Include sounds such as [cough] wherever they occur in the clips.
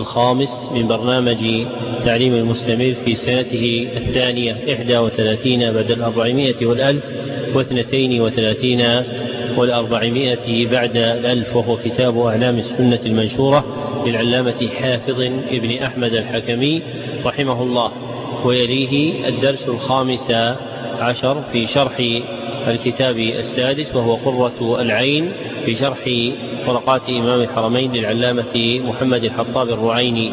الخامس من برنامج تعليم المستمر في سنته الثانية إحدى وثلاثين بعد الأربعمائة والألف واثنتين وثلاثين والأربعمائة بعد الألف وهو كتاب أعلام السنة المنشورة للعلامة حافظ ابن أحمد الحكمي رحمه الله. ويليه الدرس الخامس عشر في شرح الكتاب السادس وهو قرة العين في شرح ورقات إمام الحرمين للعلامة محمد الحطاب الرعيني.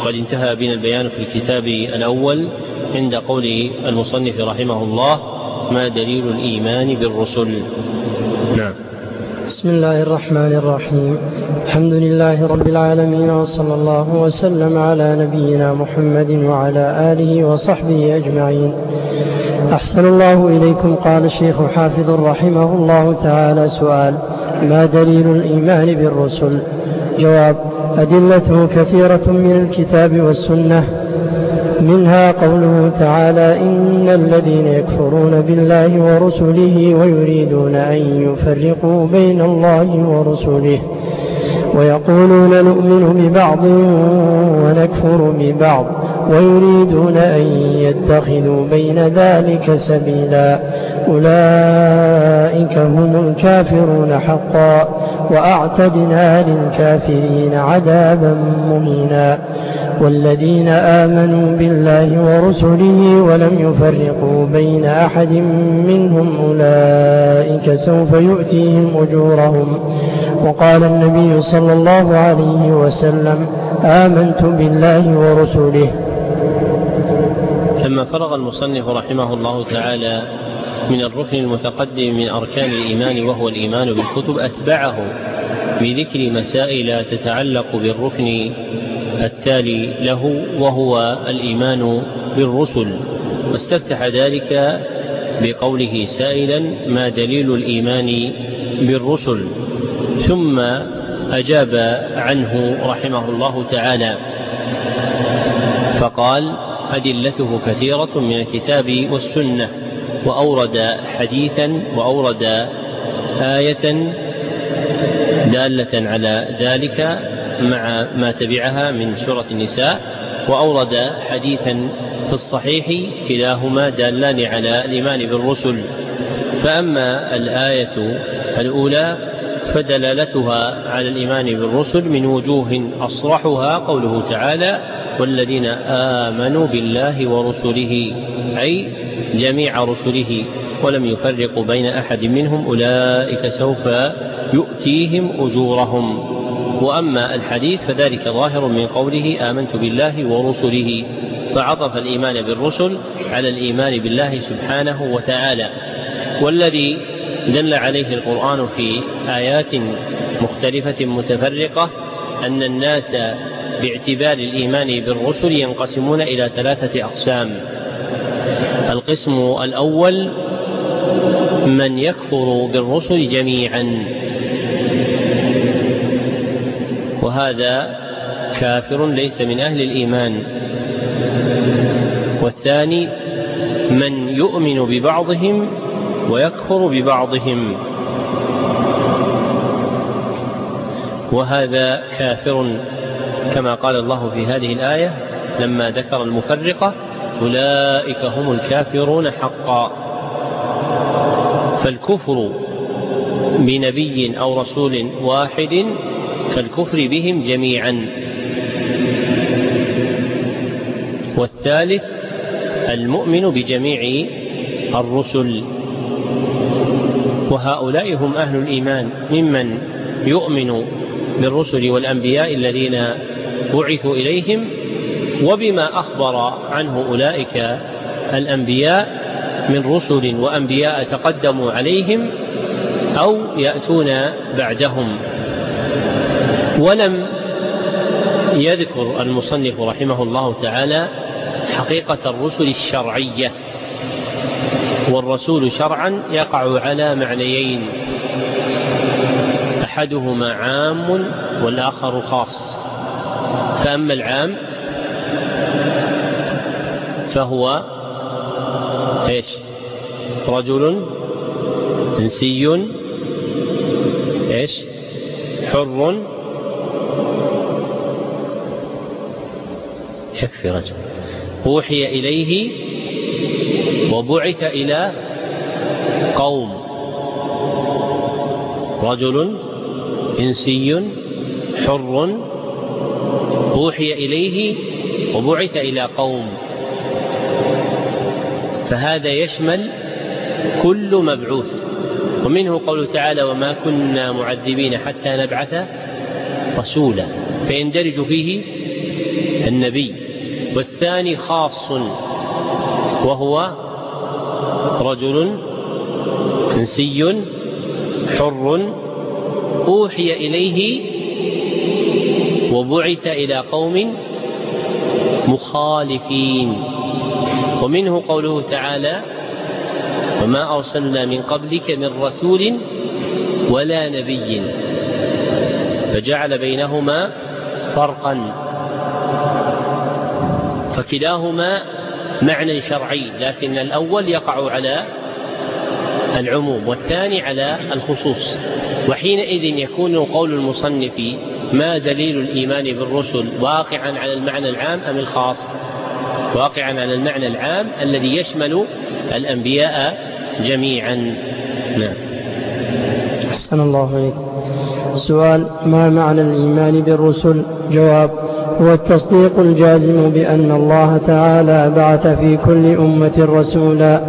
وقد انتهى بنا البيان في الكتاب الأول عند قول المصنف رحمه الله ما دليل الإيمان بالرسل؟ نعم. بسم الله الرحمن الرحيم. الحمد لله رب العالمين وصلى الله وسلم على نبينا محمد وعلى آله وصحبه أجمعين. أحسن الله إليكم. قال الشيخ حافظ رحمه الله تعالى سؤال ما دليل الإيمان بالرسل؟ جواب أدلته كثيرة من الكتاب والسنة. منها قوله تعالى إن الذين يكفرون بالله ورسله ويريدون أن يفرقوا بين الله ورسله ويقولون نؤمن ببعض ونكفر ببعض. ويريدون أن يتخذوا بين ذلك سبيلا. أولئك هم الكافرون حقا وأعتدنا للكافرين عذابا مهينا. والذين آمنوا بالله ورسله ولم يفرقوا بين أحد منهم أولئك سوف يؤتيهم أجورهم. وقال النبي صلى الله عليه وسلم آمنت بالله ورسله. لما فرغ المصنف رحمه الله تعالى من الركن المتقدم من أركان الإيمان وهو الإيمان بالكتب أتبعه بذكر مسائل تتعلق بالركن التالي له وهو الإيمان بالرسل. واستفتح ذلك بقوله سائلا ما دليل الإيمان بالرسل؟ ثم أجاب عنه رحمه الله تعالى. فقال أدلته كثيرة من الكتاب والسنة وأورد حديثا وأورد آية دالة على ذلك مع ما تبعها من سورة النساء وأورد حديثا في الصحيح كلاهما دالان على الإيمان بالرسل. فأما الآية الأولى فدلالتها على الإيمان بالرسل من وجوه أصرحها قوله تعالى والذين آمنوا بالله ورسله أي جميع رسله ولم يفرقوا بين أحد منهم أولئك سوف يؤتيهم أجورهم وأما الحديث فذلك ظاهر من قوله آمنت بالله ورسله فعطف الإيمان بالرسل على الإيمان بالله سبحانه وتعالى. والذي دل عليه القرآن في آيات مختلفة متفرقة أن الناس باعتبار الإيمان بالرسل ينقسمون إلى ثلاثة أقسام. القسم الأول من يكفر بالرسل جميعا. وهذا كافر ليس من أهل الإيمان. والثاني من يؤمن ببعضهم ويكفر ببعضهم. وهذا كافر كما قال الله في هذه الآية لما ذكر المفرقة أولئك هم الكافرون حقا. فالكفر بنبي أو رسول واحد كالكفر بهم جميعا. والثالث المؤمن بجميع الرسل. وهؤلاء هم أهل الإيمان ممن يؤمن بالرسل والأنبياء الذين بعثوا إليهم وبما أخبر عنه أولئك الأنبياء من رسل وأنبياء تقدموا عليهم أو يأتون بعدهم. ولم يذكر المصنف رحمه الله تعالى حقيقة الرسل الشرعية. والرسول شرعا يقع على معنيين أحدهما عام والآخر خاص. فأما العام فهو إيش؟ رجل إنسي إيش؟ حر. يكفي رجل. أوحي إليه وبعث إلى قوم. رجل إنسي حر أوحي إليه وبعث إلى قوم. فهذا يشمل كل مبعوث. ومنه قوله تعالى وما كنا معذبين حتى نبعث رسولا. فيندرج فيه النبي. والثاني خاص وهو رجل انسي حر أوحي إليه وبعث إلى قوم مخالفين. ومنه قوله تعالى وما أرسلنا من قبلك من رسول ولا نبي. فجعل بينهما فرقا. فكلاهما معنى شرعي لكن الأول يقع على العموم والثاني على الخصوص. وحينئذ يكون قول المصنف ما دليل الإيمان بالرسل واقعا على المعنى العام أم الخاص؟ واقعا على المعنى العام الذي يشمل الأنبياء جميعا. نعم. أحسن الله إليك. سؤال ما معنى الإيمان بالرسل؟ جواب هو التصديق الجازم بأن الله تعالى بعث في كل أمة رسولا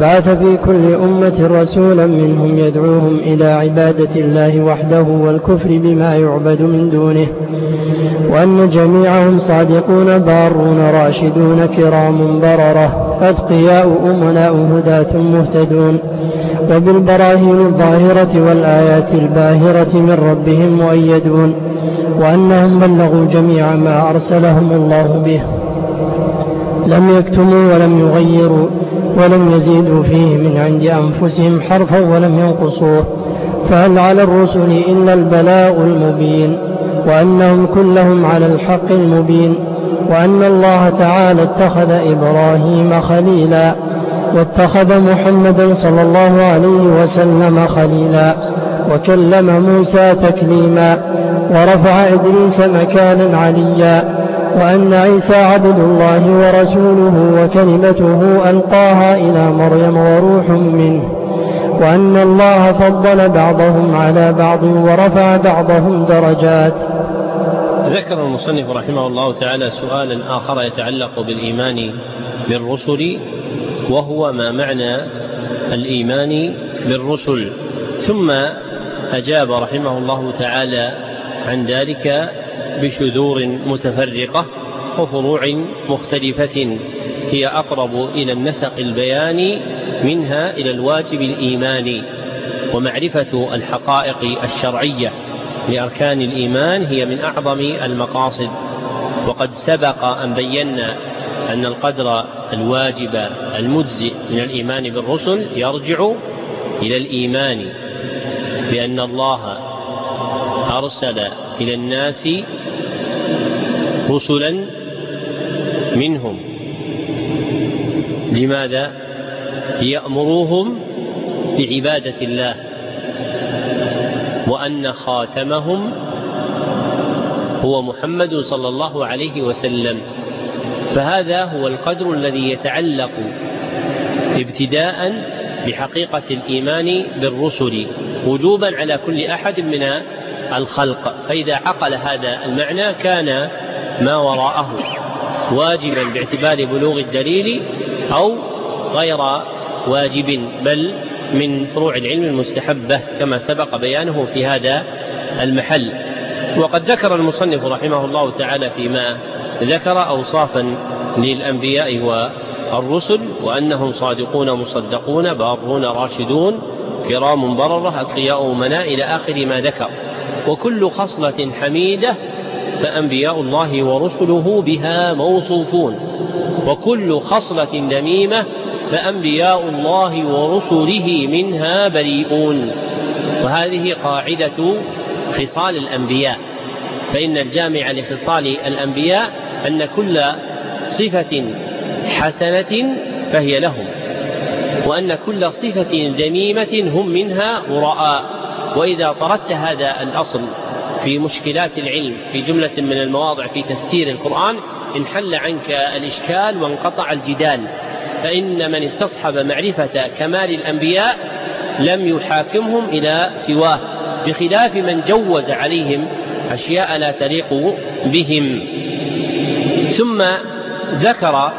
بعث في كل أمة رسولا منهم يدعوهم إلى عبادة الله وحده والكفر بما يعبد من دونه وأن جميعهم صادقون بارون راشدون كرام بررة أتقياء أمناء هداة مهتدون وبالبراهين الظاهرة والآيات الباهرة من ربهم مؤيدون. وأنهم بلغوا جميع ما أرسلهم الله به. لم يكتموا ولم يغيروا ولم يزيدوا فيه من عند أنفسهم حرفا ولم ينقصوه. فهل على الرسل إلا البلاغ المبين؟ وأنهم كلهم على الحق المبين. وأن الله تعالى اتخذ إبراهيم خليلا واتخذ محمدا صلى الله عليه وسلم خليلا وكلم موسى تكليما ورفع إدريس مكانا عليا وأن عيسى عبد الله ورسوله وكلمته ألقاها إلى مريم وروح منه وأن الله فضل بعضهم على بعض ورفع بعضهم درجات. ذكر المصنف رحمه الله تعالى سؤالا آخر يتعلق بالإيمان بالرسل وهو ما معنى الإيمان بالرسل. ثم أجاب رحمه الله تعالى عن ذلك بشذور متفرقة وفروع مختلفة هي أقرب إلى النسق البياني منها إلى الواجب الإيماني ومعرفة الحقائق الشرعية لأركان الإيمان هي من أعظم المقاصد. وقد سبق أن بينا أن القدر الواجب المجزئ من الإيمان بالرسل يرجع إلى الإيمان بأن الله أرسل إلى الناس رسلا منهم. لماذا؟ ليأمروهم بعبادة الله. وأن خاتمهم هو محمد صلى الله عليه وسلم. فهذا هو القدر الذي يتعلق ابتداء بحقيقة الإيمان بالرسل وجوبا على كل أحد من الخلق. فإذا عقل هذا المعنى كان ما وراءه واجبا باعتبار بلوغ الدليل أو غير واجب بل من فروع العلم المستحبة كما سبق بيانه في هذا المحل. وقد ذكر المصنف رحمه الله تعالى فيما ذكر أوصافا للأنبياء والرسل وأنهم صادقون مصدقون بارون راشدون كرام بررة أتقياء أمناء إلى آخر ما ذكر. وكل خصلة حميدة فأنبياء الله ورسله بها موصوفون. وكل خصلة ذميمة فأنبياء الله ورسله منها بريئون. وهذه قاعدة خصال الأنبياء. فإن الجامع لخصال الأنبياء أن كل صفة حسنة فهي لهم وأن كل صفة ذميمة هم منها براء وإذا طردت هذا الأصل في مشكلات العلم في جملة من المواضع في تفسير القرآن انحل عنك الإشكال وانقطع الجدال. فإن من استصحب معرفة كمال الأنبياء لم يحاكمهم إلى سواه بخلاف من جوز عليهم أشياء لا تليق بهم. ثم ذكر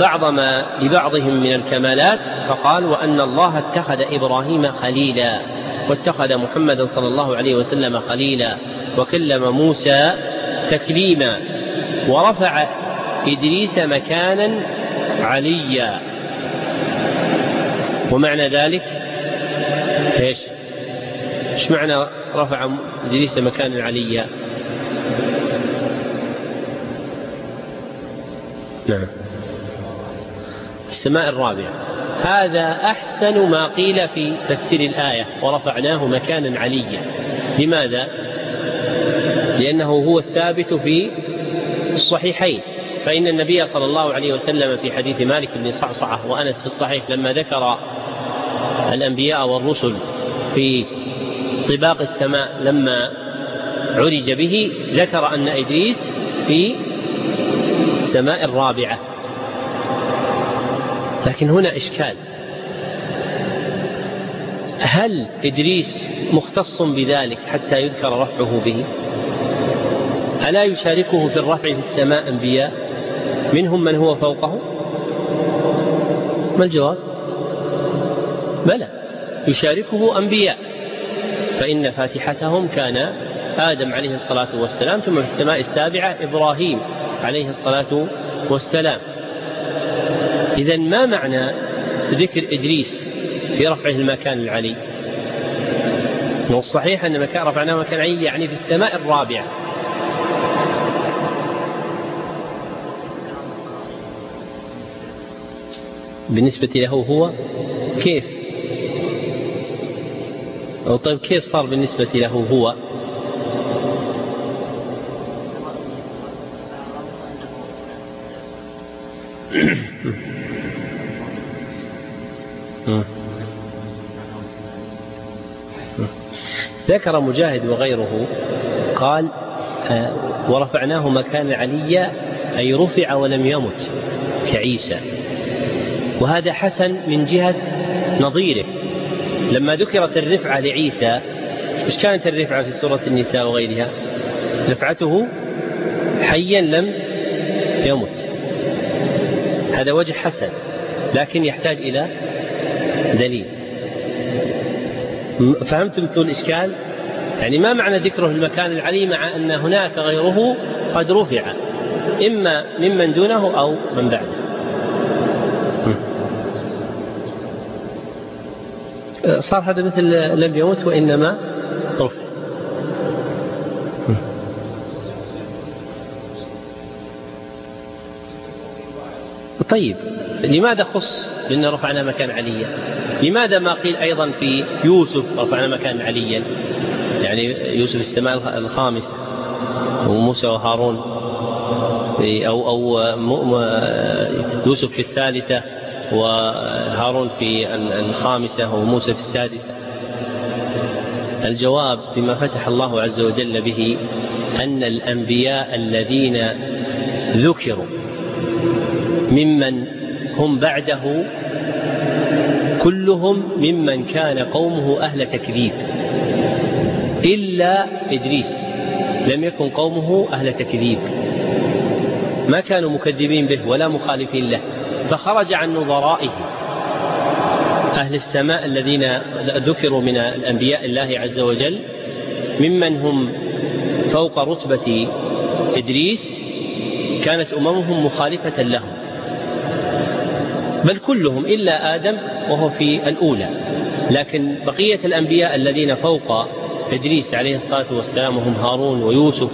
بعض ما لبعضهم من الكمالات فقال وأن الله اتخذ إبراهيم خليلا. واتخذ محمدا صلى الله عليه وسلم خليلا وكلم موسى تكليما ورفع إدريس مكانا عليا ومعنى ذلك إيش؟ إيش معنى رفع إدريس مكانا عليا؟ نعم السماء الرابعة هذا أحسن ما قيل في تفسير الآية ورفعناه مكانا عليا. لماذا؟ لأنه هو الثابت في الصحيحين. فإن النبي صلى الله عليه وسلم في حديث مالك بن صعصعة وأنس في الصحيح لما ذكر الأنبياء والرسل في طباق السماء لما عرج به ذكر أن إدريس في السماء الرابعة. لكن هنا إشكال. هل إدريس مختص بذلك حتى يذكر رفعه به؟ ألا يشاركه في الرفع في السماء أنبياء؟ منهم من هو فوقه؟ ما الجواب؟ بلى يشاركه أنبياء. فإن فاتحتهم كان آدم عليه الصلاة والسلام ثم في السماء السابعة إبراهيم عليه الصلاة والسلام. إذا ما معنى ذكر إدريس في رفعه المكان العلي؟ الصحيح أن مكان رفعناه مكان علي يعني في السماء الرابعة. بالنسبة له هو كيف؟ أو طيب كيف صار بالنسبة له هو؟ [coughs] [coughs] ذكر مجاهد وغيره قال آه، ورفعناه مكانا عليا أي رفع ولم يمت كعيسى. وهذا حسن من جهة نظيره. لما ذكرت الرفعة لعيسى إيش كانت الرفعة في سورة النساء وغيرها؟ رفعته حيا لم يمت. هذا وجه حسن لكن يحتاج إلى دليل. فهمتم الإشكال يعني ما معنى ذكره المكان العلي مع أن هناك غيره قد رفع إما ممن دونه أو من بعده. صار هذا مثل لم يمت وإنما رفع. طيب لماذا خص بأن رفعنا مكان عليا؟ لماذا ما قيل أيضا في يوسف رفعنا مكان عليا؟ يعني يوسف السماء الخامس وموسى وهارون. أو أو يوسف في الثالثة وهارون في الخامسة وموسى في السادسة. الجواب بما فتح الله عز وجل به أن الأنبياء الذين ذكروا ممن هم بعده كلهم ممن كان قومه أهل تكذيب. إلا إدريس. لم يكن قومه أهل تكذيب. ما كانوا مكذبين به ولا مخالفين له. فخرج عن نظرائه. أهل السماء الذين ذكروا من الأنبياء الله عز وجل ممن هم فوق رتبة إدريس كانت أممهم مخالفة لهم. بل كلهم إلا آدم وهو في الأولى. لكن بقية الأنبياء الذين فوق إدريس عليه الصلاة والسلام وهم هارون ويوسف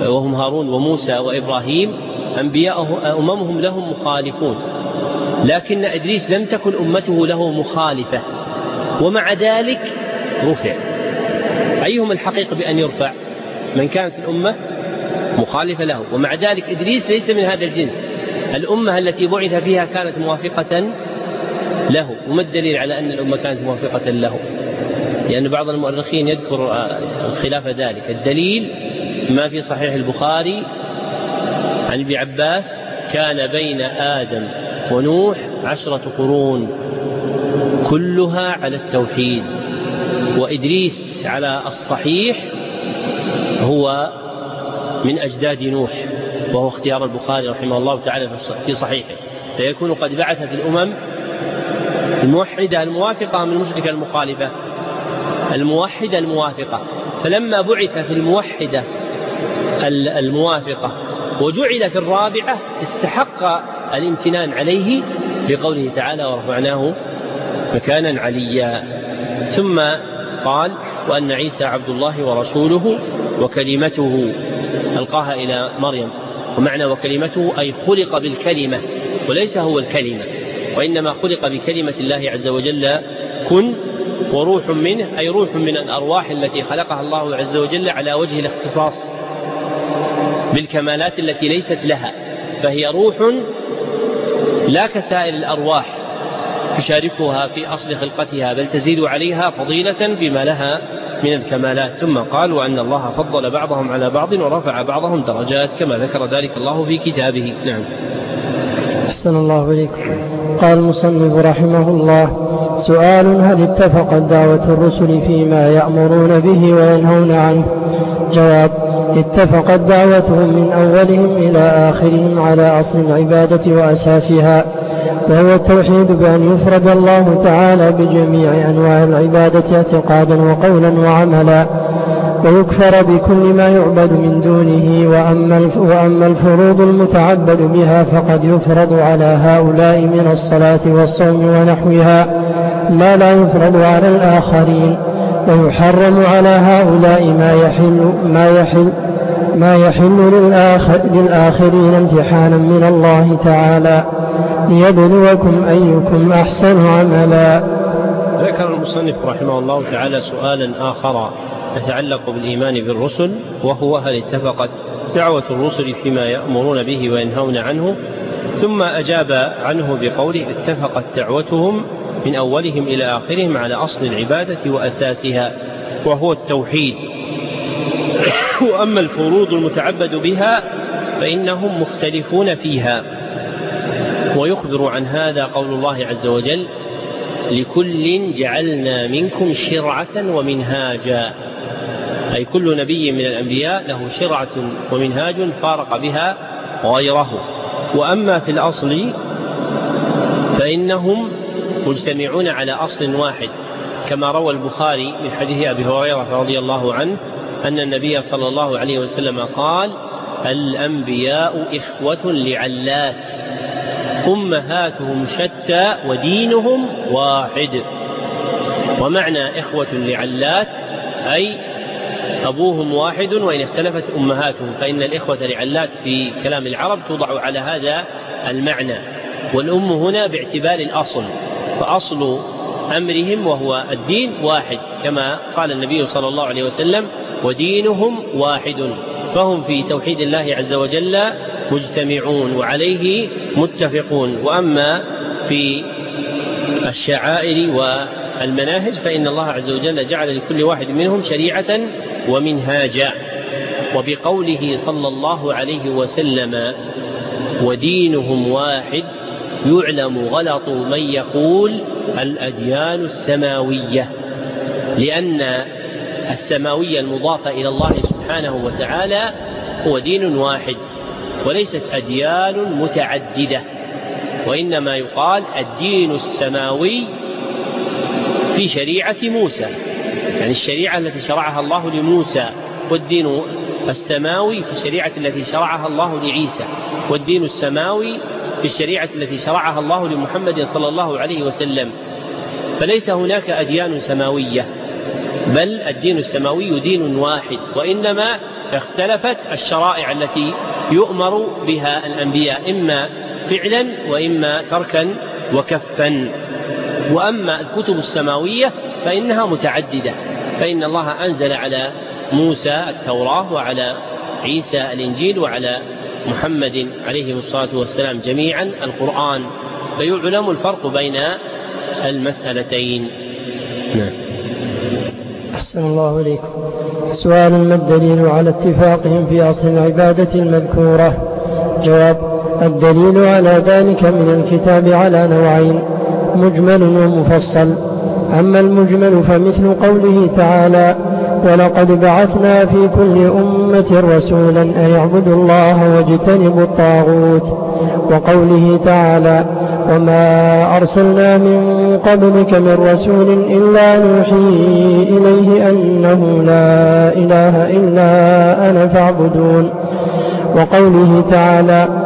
وهم هارون وموسى وإبراهيم أنبياء أممهم لهم مخالفون. لكن إدريس لم تكن أمته له مخالفة ومع ذلك رفع. أيهم الحقيق بأن يرفع؟ من كانت الأمة مخالفة له. ومع ذلك إدريس ليس من هذا الجنس. الأمة التي بعث فيها كانت موافقة له وما الدليل على أن الأمة كانت موافقة له؟ لأن بعض المؤرخين يذكر خلاف ذلك. الدليل ما في صحيح البخاري عن ابن عباس كان بين آدم ونوح عشرة قرون كلها على التوحيد. وإدريس على الصحيح هو من أجداد نوح وهو اختيار البخاري رحمه الله تعالى في صحيحه. فيكون قد بعث في الأمم الموحدة الموافقة من المشركة المخالفة؟ الموحدة الموافقة. فلما بعث في الموحدة الموافقة وجعل في الرابعة استحق الامتنان عليه بقوله تعالى ورفعناه مكانا عليا. ثم قال وأن عيسى عبد الله ورسوله وكلمته ألقاها إلى مريم. ومعنى وكلمته أي خلق بالكلمة وليس هو الكلمة. وإنما خلق بكلمة الله عز وجل كن وروح منه أي روح من الأرواح التي خلقها الله عز وجل على وجه الاختصاص بالكمالات التي ليست لها فهي روح لا كسائر الأرواح تشاركها في أصل خلقتها بل تزيد عليها فضيلة بما لها من الكمالات. ثم قال وأن الله فضل بعضهم على بعض ورفع بعضهم درجات كما ذكر ذلك الله في كتابه. نعم. أحسن الله إليكم. قال المصنف رحمه الله سؤال هل اتفقت دعوة الرسل فيما يأمرون به وينهون عنه؟ جواب اتفقت دعوتهم من أولهم إلى آخرهم على أصل العبادة وأساسها وهو التوحيد بأن يفرد الله تعالى بجميع أنواع العبادة اعتقادا وقولا وعملا. ويكفر بكل ما يعبد من دونه وأما وأما الفروض المتعبد بها فقد يفرض على هؤلاء من الصلاة والصوم ونحوها. ما لا يفرض على الآخرين ويحرم على هؤلاء ما يحل ما يحل ما يحل للآخر للآخرين امتحانا من الله تعالى. ليبلوكم أيكم أحسن عملا. ذكر المصنف رحمه الله تعالى سؤالا آخر. يتعلق بالإيمان بالرسل وهو هل اتفقت دعوة الرسل فيما يأمرون به وينهون عنه. ثم أجاب عنه بقوله اتفقت دعوتهم من أولهم إلى آخرهم على أصل العبادة وأساسها وهو التوحيد. [coughs] وأما الفروض المتعبد بها فإنهم مختلفون فيها. ويخبر عن هذا قول الله عز وجل لكل جعلنا منكم شرعة ومنهاجا. أي كل نبي من الأنبياء له شرعة ومنهاج فارق بها غيره. وأما في الأصل فإنهم مجتمعون على أصل واحد كما روى البخاري من حديث أبي هريرة رضي الله عنه أن النبي صلى الله عليه وسلم قال الأنبياء إخوة لعلات أمهاتهم شتى ودينهم واحد. ومعنى إخوة لعلات أي أبوهم واحد وإن اختلفت أمهاتهم فإن الإخوة لعلات في كلام العرب توضع على هذا المعنى والأم هنا باعتبار الأصل فأصل أمرهم وهو الدين واحد كما قال النبي صلى الله عليه وسلم ودينهم واحد فهم في توحيد الله عز وجل مجتمعون وعليه متفقون وأما في الشعائر والمناهج فإن الله عز وجل جعل لكل واحد منهم شريعة ومنهاجا. وبقوله صلى الله عليه وسلم ودينهم واحد يعلم غلط من يقول الأديان السماوية. لأن السماوية المضافة إلى الله سبحانه وتعالى هو دين واحد وليست أديان متعددة. وإنما يقال الدين السماوي في شريعة موسى. يعني الشريعة التي شرعها الله لموسى والدين السماوي في الشريعة التي شرعها الله لعيسى والدين السماوي في الشريعة التي شرعها الله لمحمد صلى الله عليه وسلم. فليس هناك أديان سماوية بل الدين السماوي دين واحد وإنما اختلفت الشرائع التي يؤمر بها الأنبياء إما فعلا وإما تركا وكفا. وأما الكتب السماوية فإنها متعددة فإن الله أنزل على موسى التوراة وعلى عيسى الإنجيل وعلى محمد عليه الصلاة والسلام جميعا القرآن فيعلم الفرق بين المسألتين. نعم. أحسن الله إليكم سؤال ما الدليل على اتفاقهم في أصل العبادة المذكورة؟ جواب الدليل على ذلك من الكتاب على نوعين. مجمل ومفصل. أما المجمل فمثل قوله تعالى ولقد بعثنا في كل أمة رسولا أن يعبدوا الله واجتنبوا الطاغوت وقوله تعالى وما أرسلنا من قبلك من رسول إلا نوحي إليه أنه لا إله إلا أنا فاعبدون وقوله تعالى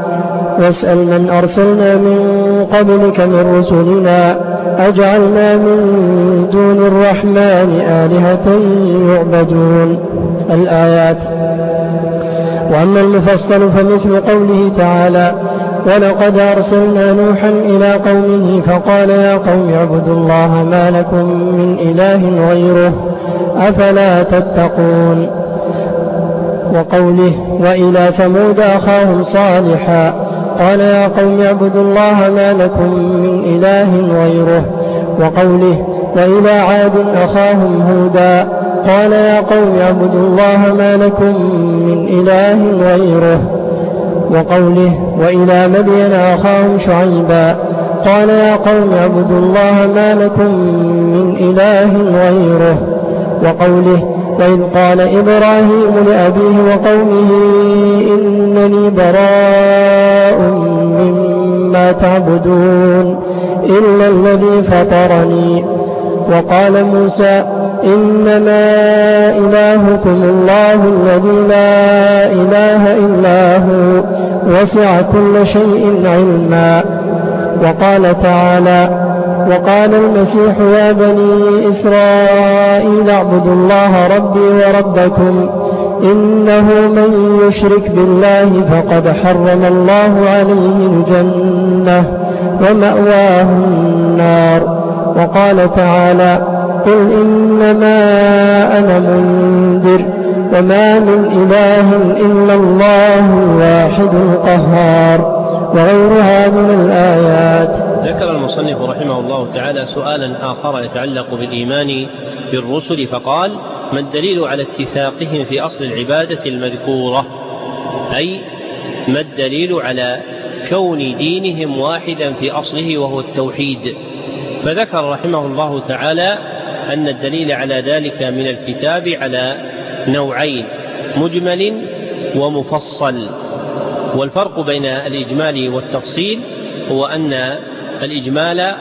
واسأل من أرسلنا من قبلك من رسلنا أجعلنا من دون الرحمن آلهة يعبدون. الآيات. وأما المفصل فمثل قوله تعالى ولقد أرسلنا نوحا إلى قومه فقال يا قوم اعبدوا الله ما لكم من إله غيره أفلا تتقون؟ وقوله وإلى ثمود أخاهم صالحا. قال يا قوم اعبدوا الله ما لكم من إله غيره وقوله وإلى عاد أخاهم هودا قال يا قوم اعبدوا الله ما لكم من إله غيره وقوله وإلى مدين أخاهم شعيبا قال يا قوم اعبدوا الله ما لكم من إله غيره وقوله وإذ قال إبراهيم لأبيه وقومه إنني إلا الذي فطرني. وقال موسى إنما إلهكم الله الذي لا إله إلا هو وسع كل شيء علما. وقال تعالى وقال المسيح يا بني إسرائيل اعبدوا الله ربي وربكم إنه من يشرك بالله فقد حرم الله عليه الجنة. ومأواه النار. وقال تعالى قل إنما أنا منذر وما من إله إلا الله الواحد القهار وغيرها من الآيات. ذكر المصنف رحمه الله تعالى سؤالا آخر يتعلق بالإيمان بالرسل فقال ما الدليل على اتفاقهم في أصل العبادة المذكورة؟ أي ما الدليل على كون دينهم واحدا في أصله وهو التوحيد. فذكر رحمه الله تعالى أن الدليل على ذلك من الكتاب على نوعين مجمل ومفصل. والفرق بين الإجمال والتفصيل هو أن الإجمال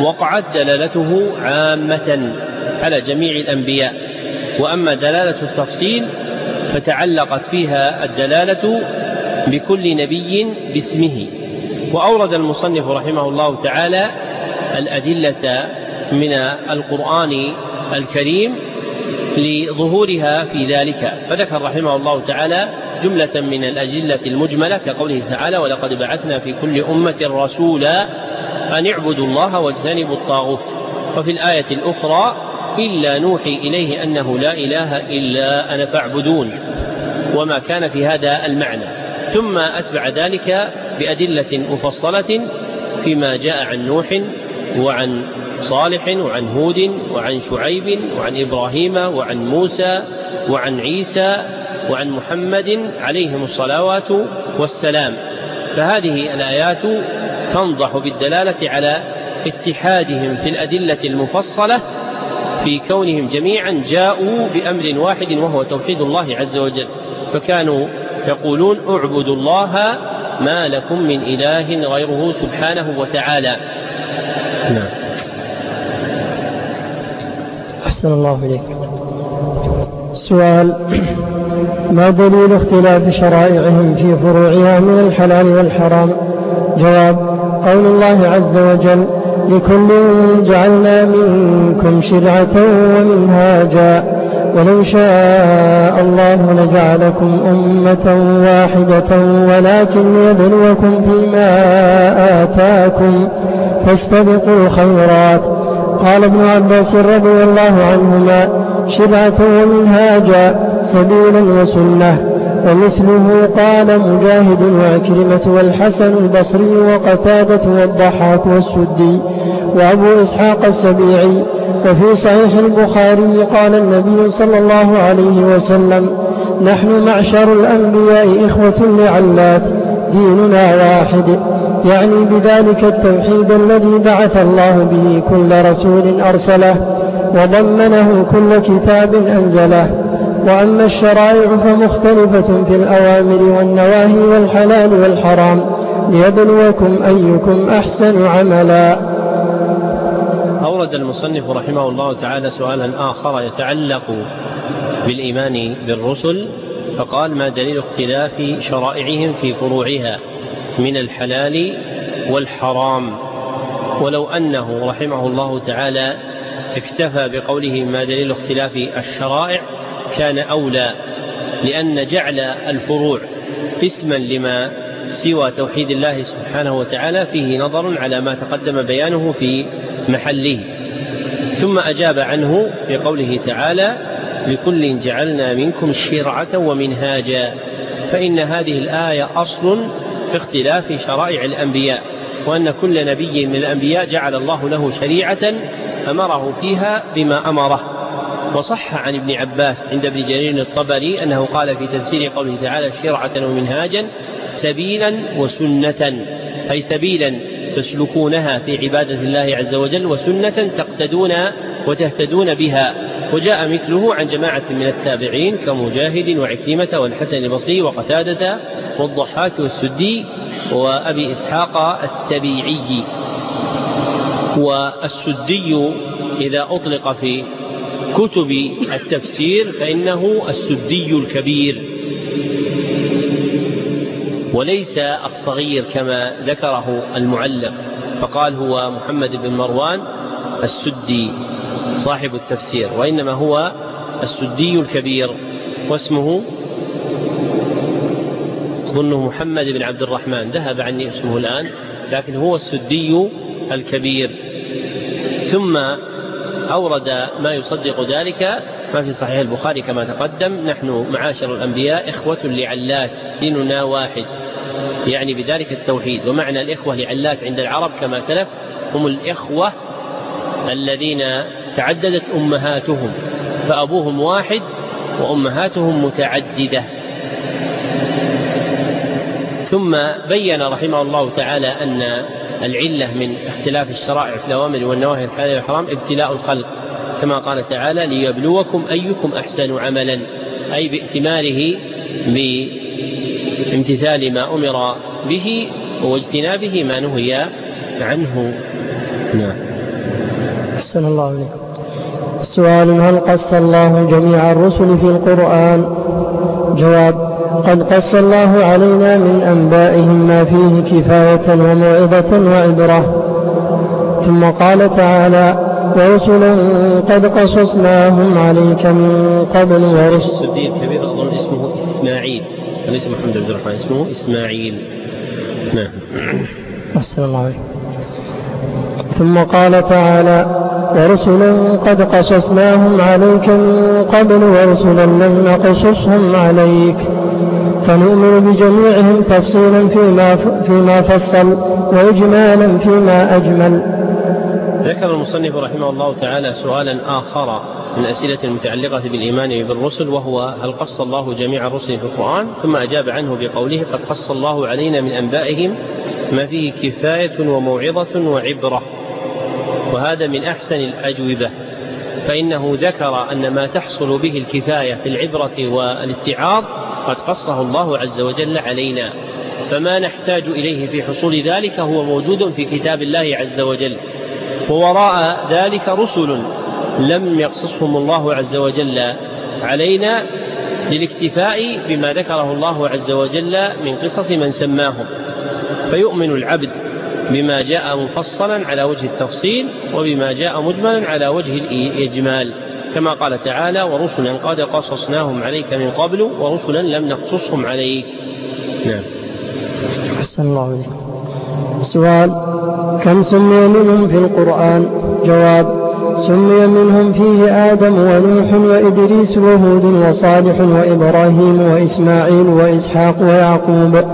وقعت دلالته عامة على جميع الأنبياء وأما دلالة التفصيل فتعلقت فيها الدلالة بكل نبي باسمه. وأورد المصنف رحمه الله تعالى الأدلة من القرآن الكريم لظهورها في ذلك. فذكر رحمه الله تعالى جملة من الأدلة المجملة كقوله تعالى ولقد بعثنا في كل أمة رسولا أن اعبدوا الله واجتنبوا الطاغوت وفي الآية الأخرى إلا نوحي إليه أنه لا إله إلا أنا فاعبدون وما كان في هذا المعنى. ثم أتبع ذلك بأدلة مفصلة فيما جاء عن نوح وعن صالح وعن هود وعن شعيب وعن إبراهيم وعن موسى وعن عيسى وعن محمد عليهم الصلوات والسلام. فهذه الآيات تنضح بالدلالة على اتحادهم في الأدلة المفصلة في كونهم جميعا جاءوا بأمر واحد وهو توحيد الله عز وجل. فكانوا يقولون اعبدوا الله ما لكم من إله غيره سبحانه وتعالى. نعم. أحسن الله إليك. سؤال ما دليل اختلاف شرائعهم في فروعها من الحلال والحرام؟ جواب قول الله عز وجل لكل جعلنا منكم شرعة ومنهاجا. ولو شاء الله لجعلكم أمة واحدة ولكن ليبلوكم فيما آتاكم فاستبقوا الخيرات قال ابن عباس رضي الله عنهما شرعة ومنهاجا سبيلا وسنة. ومثله قال مجاهد وعكرمة والحسن البصري وقتادة والضحاك والسدي وأبو إسحاق السبيعي وفي صحيح البخاري قال النبي صلى الله عليه وسلم نحن معشر الأنبياء إخوة لعلات ديننا واحد يعني بذلك التوحيد الذي بعث الله به كل رسول أرسله وضمنه كل كتاب أنزله وأما الشرائع فمختلفة في الأوامر والنواهي والحلال والحرام. ليبلوكم أيكم أحسن عملا. أورد المصنف رحمه الله تعالى سؤالا آخر يتعلق بالإيمان بالرسل فقال ما دليل اختلاف شرائعهم في فروعها من الحلال والحرام؟ ولو أنه رحمه الله تعالى اكتفى بقوله ما دليل اختلاف الشرائع؟ كان أولى لأن جعل الفروع اسما لما سوى توحيد الله سبحانه وتعالى فيه نظر على ما تقدم بيانه في محله. ثم أجاب عنه بقوله تعالى لكل جعلنا منكم شرعة ومنهاجا فإن هذه الآية أصل في اختلاف شرائع الأنبياء وأن كل نبي من الأنبياء جعل الله له شريعة أمره فيها بما أمره. وصح عن ابن عباس عند ابن جرير الطبري أنه قال في تفسير قوله تعالى شرعة ومنهاجا سبيلا وسنة أي سبيلا تسلكونها في عبادة الله عز وجل وسنة تقتدون وتهتدون بها. وجاء مثله عن جماعة من التابعين كمجاهد وعكرمة والحسن البصري وقتادة والضحاك والسدي وأبي إسحاق السبيعي. والسدي إذا أطلق في كتب التفسير فإنه السدي الكبير. وليس الصغير كما ذكره المعلق فقال هو محمد بن مروان السدي صاحب التفسير وإنما هو السدي الكبير واسمه أظنه محمد بن عبد الرحمن ذهب عني اسمه الآن لكن هو السدي الكبير. ثم أورد ما يصدق ذلك ما في صحيح البخاري كما تقدم. نحن معاشر الأنبياء إخوة لعلات ديننا واحد يعني بذلك التوحيد. ومعنى الإخوة لعلات عند العرب كما سلف هم الإخوة الذين تعددت أمهاتهم فأبوهم واحد وأمهاتهم متعددة. ثم بين رحمه الله تعالى أن العلة من اختلاف الشرائع في الأوامر والنواهي الحلال والحرام ابتلاء الخلق كما قال تعالى ليبلوكم أيكم أحسن عملا. أي بائتماره بامتثال ما أمر به واجتنابه ما نهي عنه. نعم. أحسن الله عليكم سؤال هل قص الله جميع الرسل في القرآن؟ جواب قد قص الله علينا من أنبائهم ما فيه كفاية وموعظة وعبرة. ثم قال تعالى ورسلا قد قصصناهم عليك من قبل ورسل السدي الكبير أظن اسمه إسماعيل. ليس محمد بن الرحمن اسمه إسماعيل. نعم. أحسن الله عليك. ثم قال تعالى ورسلا قد قصصناهم عليك من قبل ورسلا لم نقصصهم عليك. فنؤمن بجميعهم تفصيلا فيما, فيما فصل وإجمالا فيما أجمل. ذكر المصنف رحمه الله تعالى سؤالا آخر من أسئلة المتعلقة بالإيمان بالرسل وهو هل قص الله جميع الرسل في القرآن؟ ثم أجاب عنه بقوله قد قص الله علينا من أنبائهم ما فيه كفاية وموعظة وعبرة وهذا من أحسن الأجوبة. فإنه ذكر أن ما تحصل به الكفاية في العبرة والاتعاظ قد قصه الله عز وجل علينا. فما نحتاج إليه في حصول ذلك هو موجود في كتاب الله عز وجل. ووراء ذلك رسل لم يقصصهم الله عز وجل علينا للاكتفاء بما ذكره الله عز وجل من قصص من سماهم. فيؤمن العبد بما جاء مفصلا على وجه التفصيل وبما جاء مجملا على وجه الإجمال. كما قال تعالى ورسلا قد قصصناهم عليك من قبل ورسلا لم نقصصهم عليك. نعم. أحسن الله عليك سؤال كم سمي منهم في القرآن؟ جواب سمي منهم فيه آدم ونوح وإدريس وهود وصالح وإبراهيم وإسماعيل وإسحاق ويعقوب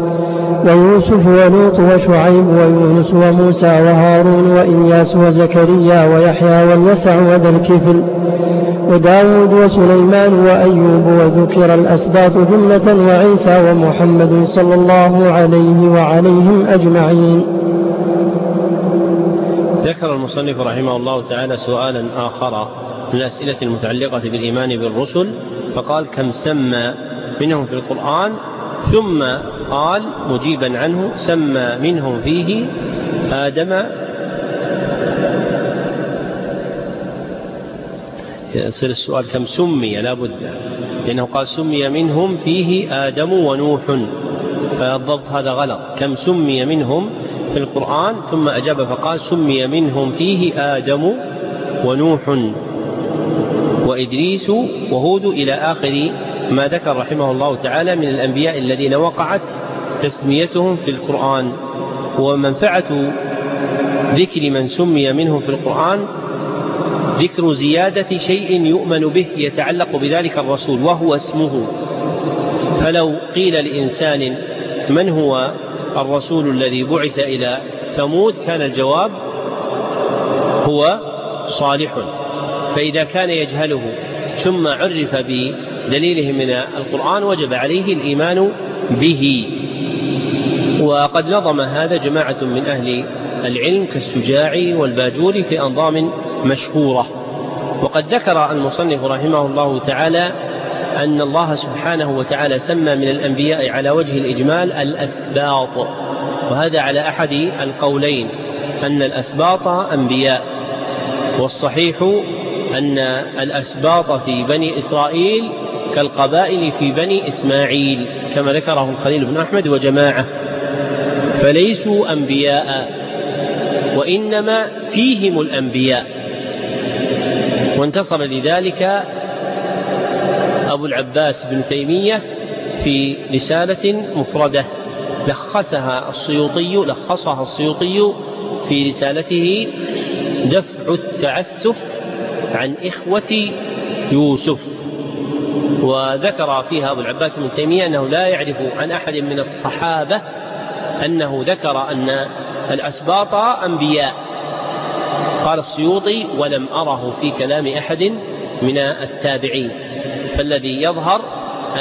ويوسف ولوط وشعيب ويونس وموسى وهارون وإلياس وزكريا ويحيى واليسع وذا الكفل وداود وسليمان وأيوب وذكر الأسباط جملة وعيسى ومحمد صلى الله عليه وعليهم أجمعين. ذكر المصنف رحمه الله تعالى سؤالا آخر من الأسئلة المتعلقة بالإيمان بالرسل فقال كم سمى منهم في القرآن؟ ثم قال مجيبا عنه سمى منهم فيه آدم يصير السؤال كم سمي؟ لا بد. لأنه قال سمي منهم فيه آدم ونوح. فالضبط هذا غلط. كم سمي منهم في القرآن؟ ثم أجاب فقال سمي منهم فيه آدم ونوح وإدريس وهود إلى آخر ما ذكر رحمه الله تعالى من الأنبياء الذين وقعت تسميتهم في القرآن. ومنفعة ذكر من سمي منهم في القرآن ذكر زيادة شيء يؤمن به يتعلق بذلك الرسول وهو اسمه. فلو قيل لإنسان من هو الرسول الذي بعث إلى ثمود كان الجواب هو صالح. فإذا كان يجهله ثم عرف بدليله من القرآن وجب عليه الإيمان به. وقد نظم هذا جماعة من أهل العلم كالسجاعي والباجوري في أنظام مشهورة. وقد ذكر المصنف رحمه الله تعالى أن الله سبحانه وتعالى سمى من الأنبياء على وجه الإجمال الأسباط وهذا على أحد القولين أن الأسباط أنبياء والصحيح أن الأسباط في بني إسرائيل كالقبائل في بني إسماعيل كما ذكره الخليل بن أحمد وجماعة فليسوا أنبياء. وإنما فيهم الأنبياء. وانتصر لذلك أبو العباس بن تيمية في رسالة مفردة. لخصها السيوطي لخصها السيوطي في رسالته دفع التعسف عن إخوة يوسف. وذكر فيها أبو العباس بن تيمية أنه لا يعرف عن أحد من الصحابة أنه ذكر أن الأسباط أنبياء. قال السيوطي ولم أره في كلام أحد من التابعين فالذي يظهر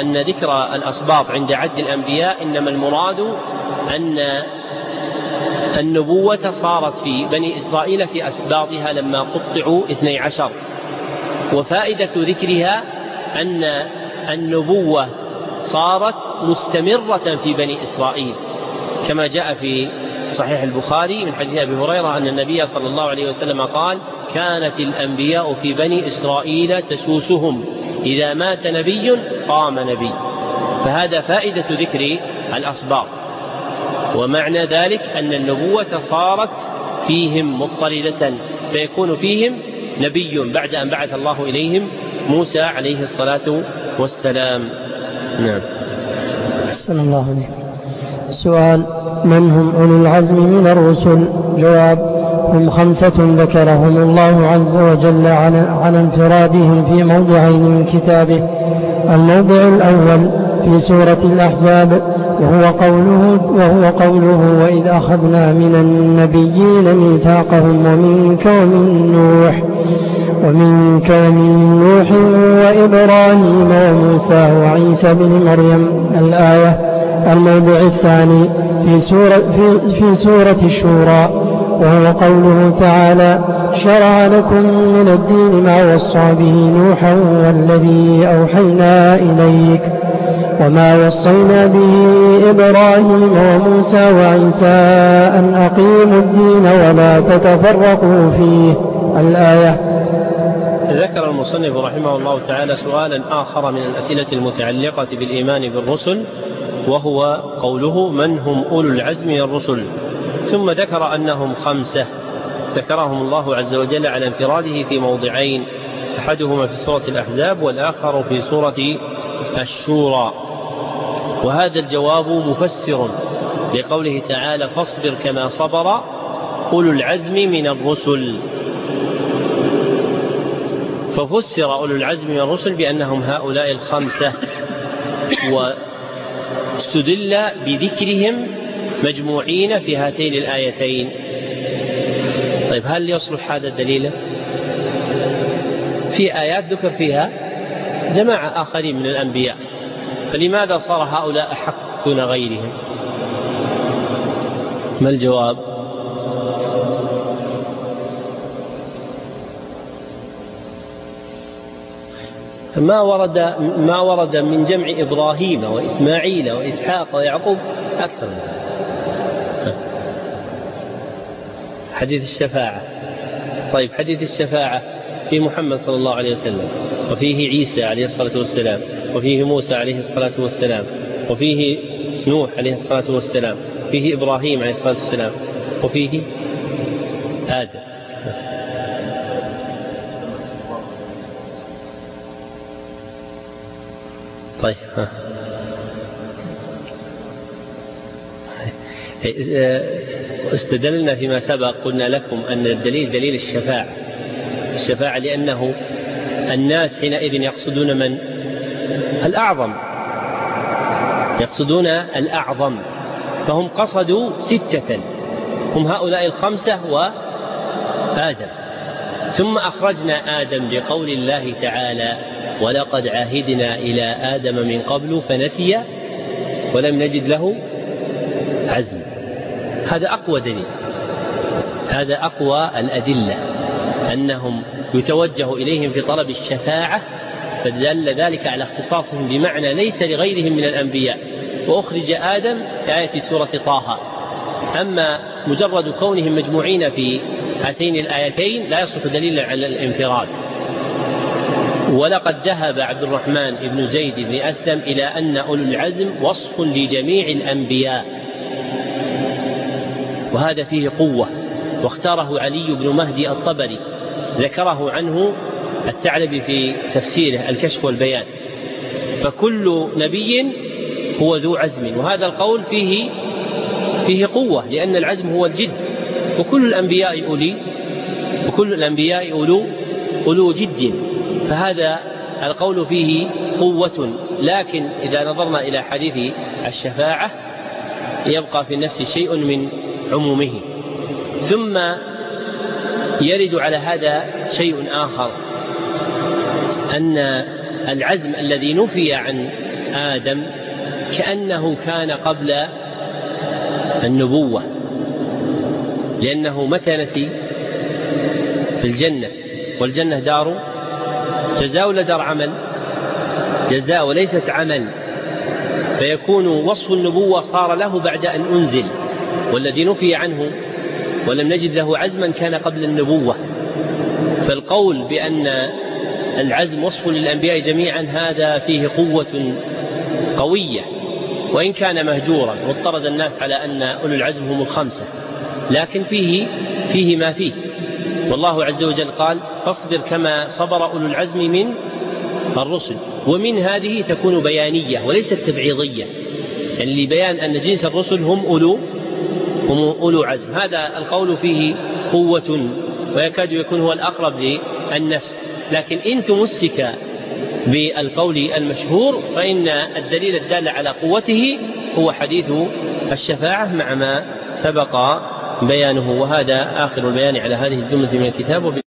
أن ذكر الأسباط عند عد الأنبياء إنما المراد أن النبوة صارت في بني إسرائيل في أسباطها لما قطعوا اثني عشر. وفائدة ذكرها أن النبوة صارت مستمرة في بني إسرائيل كما جاء في صحيح البخاري من حديث أبي هريرة أن النبي صلى الله عليه وسلم قال كانت الأنبياء في بني إسرائيل تسوسهم إذا مات نبي قام نبي. فهذا فائدة ذكر الأسباط ومعنى ذلك أن النبوة صارت فيهم مضطردة فيكون فيهم نبي بعد أن بعث الله إليهم موسى عليه الصلاة والسلام. نعم. أحسن الله عليك سؤال من هم أولو العزم من الرسل؟ جواب هم خمسة ذكرهم الله عز وجل على انفرادهم في موضعين من كتابه. الموضع الأول في سورة الأحزاب وهو قوله, وهو قوله وإذ أخذنا من النبيين ميثاقهم ومنك ومن نوح ومنك ومن نوح وإبراهيم وموسى وعيسى بن مريم. الآية الموضع الثاني في سورة, في, في سورة الشورى وهو قوله تعالى شرع لكم من الدين ما وصى به نوحا والذي أوحينا إليك وما وصينا به إبراهيم وموسى وعيسى أن أقيموا الدين ولا تتفرقوا فيه. الآية. ذكر المصنف رحمه الله تعالى سؤالا آخر من الأسئلة المتعلقة بالإيمان بالرسل وهو قوله من هم أولو العزم من الرسل. ثم ذكر أنهم خمسة. ذكرهم الله عز وجل على انفراده في موضعين. أحدهما في سورة الأحزاب والآخر في سورة الشورى. وهذا الجواب مفسر لقوله تعالى فاصبر كما صبر أولو العزم من الرسل. ففسر أولو العزم من الرسل بأنهم هؤلاء الخمسة. واستدل بذكرهم مجموعين في هاتين الآيتين. طيب هل يصلح هذا الدليل في آيات ذكر فيها جماعة آخرين من الأنبياء فلماذا صار هؤلاء أحق دون غيرهم؟ ما الجواب؟ ما ورد ما ورد من جمع إبراهيم وإسماعيل وإسحاق ويعقوب أكثر من حديث الشفاعة. طيب حديث الشفاعة في محمد صلى الله عليه وسلم وفيه عيسى عليه الصلاة والسلام وفيه موسى عليه الصلاة والسلام وفيه نوح عليه الصلاة والسلام فيه إبراهيم عليه الصلاة والسلام وفيه آدم. طيب ها. استدلنا فيما سبق قلنا لكم أن الدليل دليل الشفاعة. الشفاعة لأنه الناس حينئذ يقصدون من؟ الأعظم. يقصدون الأعظم. فهم قصدوا ستة. هم هؤلاء الخمسة وآدم ثم أخرجنا آدم لقول الله تعالى ولقد عهدنا إلى آدم من قبل فنسي ولم نجد له عزم. هذا أقوى دليل. هذا أقوى الأدلة أنهم يتوجه إليهم في طلب الشفاعة فدل ذلك على اختصاصهم بمعنى ليس لغيرهم من الأنبياء. وأخرج آدم في آية سورة طه. أما مجرد كونهم مجموعين في هاتين الآيتين لا يصلح دليلا على الانفراد. ولقد ذهب عبد الرحمن بن زيد بن أسلم إلى أن أولو العزم وصف لجميع الأنبياء. وهذا فيه قوة. واختاره علي بن مهدي الطبري. ذكره عنه الثعلبي في تفسيره الكشف والبيان. فكل نبي هو ذو عزم. وهذا القول فيه فيه قوة لأن العزم هو الجد. وكل الأنبياء أولي وكل الأنبياء أولو أولو جد. فهذا القول فيه قوة لكن إذا نظرنا إلى حديث الشفاعة يبقى في النفس شيء من عمومه. ثم يرد على هذا شيء آخر أن العزم الذي نفي عن آدم كأنه كان قبل النبوة لأنه متى نسي؟ في الجنة والجنة دار جزاء ولا دار عمل؟ جزاء وليست عمل. فيكون وصف النبوة صار له بعد أن أنزل والذي نفي عنه ولم نجد له عزما كان قبل النبوة. فالقول بأن العزم وصف للأنبياء جميعا هذا فيه قوة قوية وإن كان مهجورا واضطرد الناس على أن أولو العزم هم الخمسة لكن فيه فيه ما فيه. والله عز وجل قال فاصبر كما صبر أولو العزم من الرسل. ومن هذه تكون بيانية وليست تبعيضية. يعني لبيان أن جنس الرسل هم أولو هم أولو عزم. هذا القول فيه قوة ويكاد يكون هو الأقرب للنفس. لكن إن تمسك بالقول المشهور فإن الدليل الدال على قوته هو حديث الشفاعة مع ما سبق بيانه وهذا آخر البيان على هذه الجملة من الكتاب.